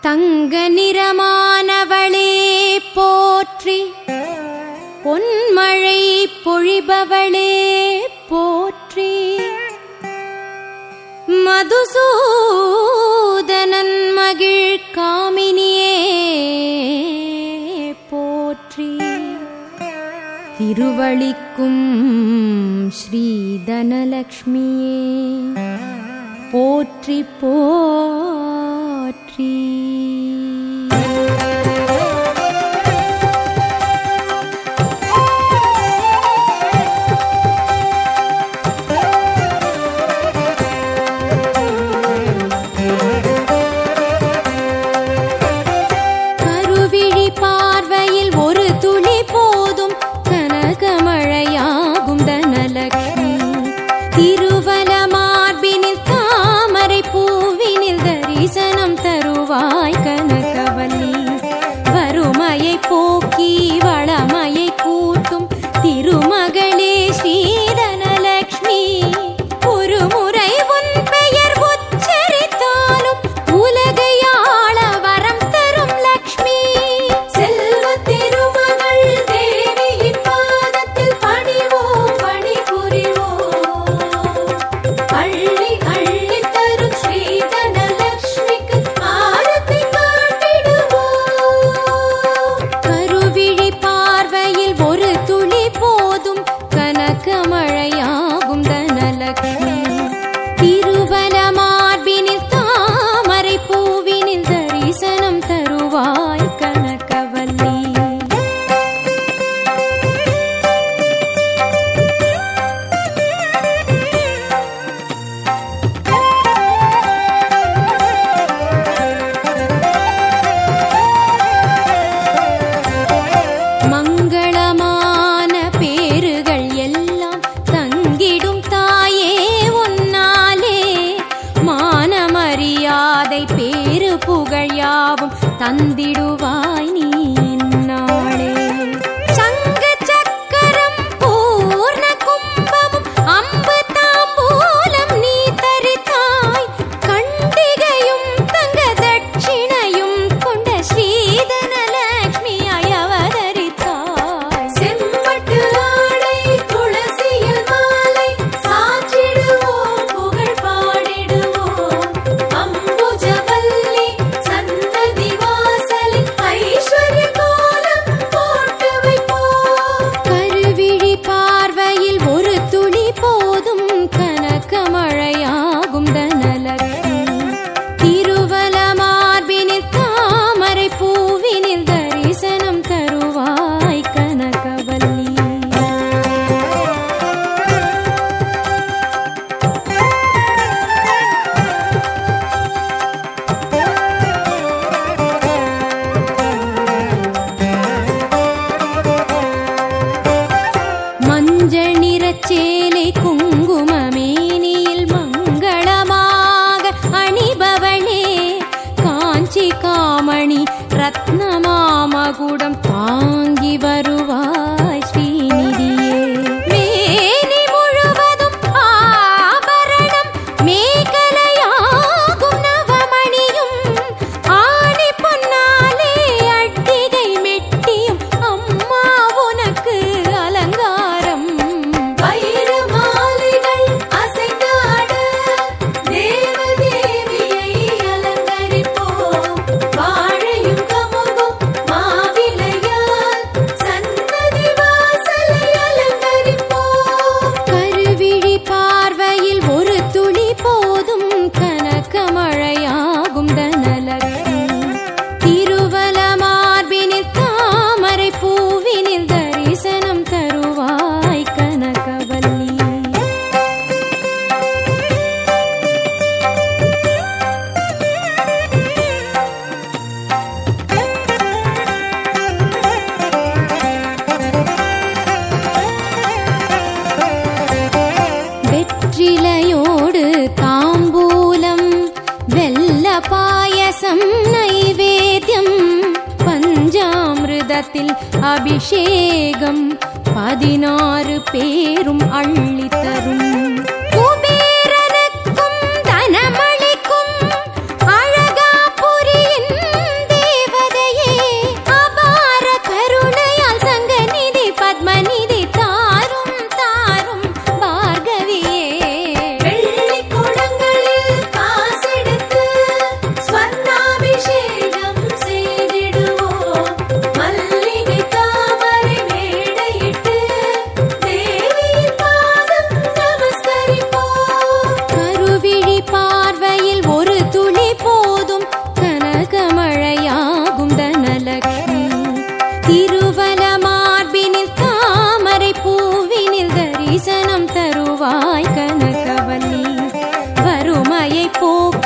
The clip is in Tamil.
தங்க நிறமானவளே போற்றி. பொன்மழை பொழிபவளே போற்றி. மதுசூதனன் மகிழ் காமினியே போற்றி. திருவழிக்கும் ஸ்ரீதனலக்ஷ்மியே போற்றி போ tree. யாவும் தந்திடுவாய் நீ. காதும் கூடம் യജ്ഞം നൈവേദ്യം പഞ്ചാമൃതത്തിൽ അഭിഷേകം പതിനാറ് പേരും അള്ളിത്തരും people